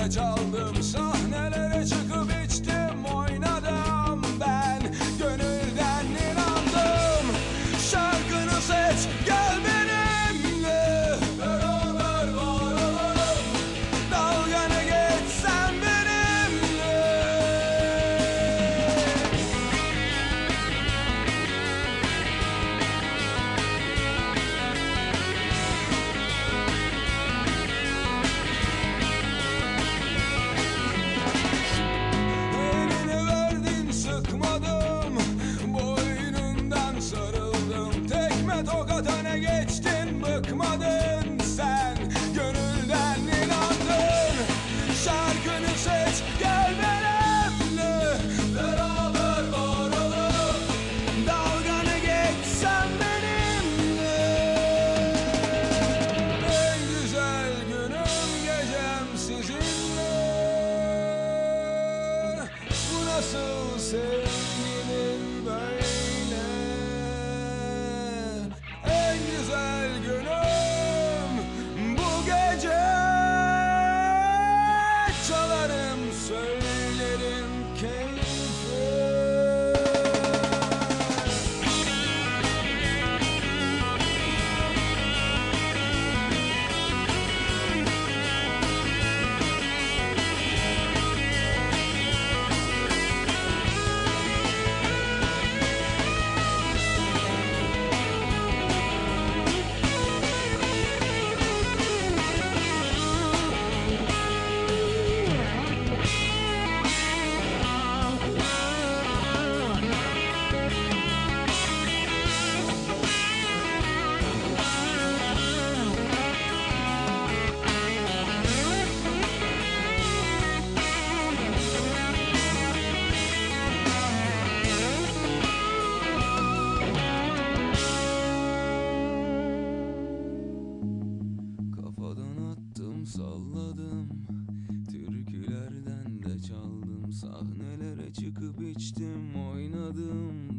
ilaç aldım sana muscles held me in vain. Çıkıp içtim oynadım.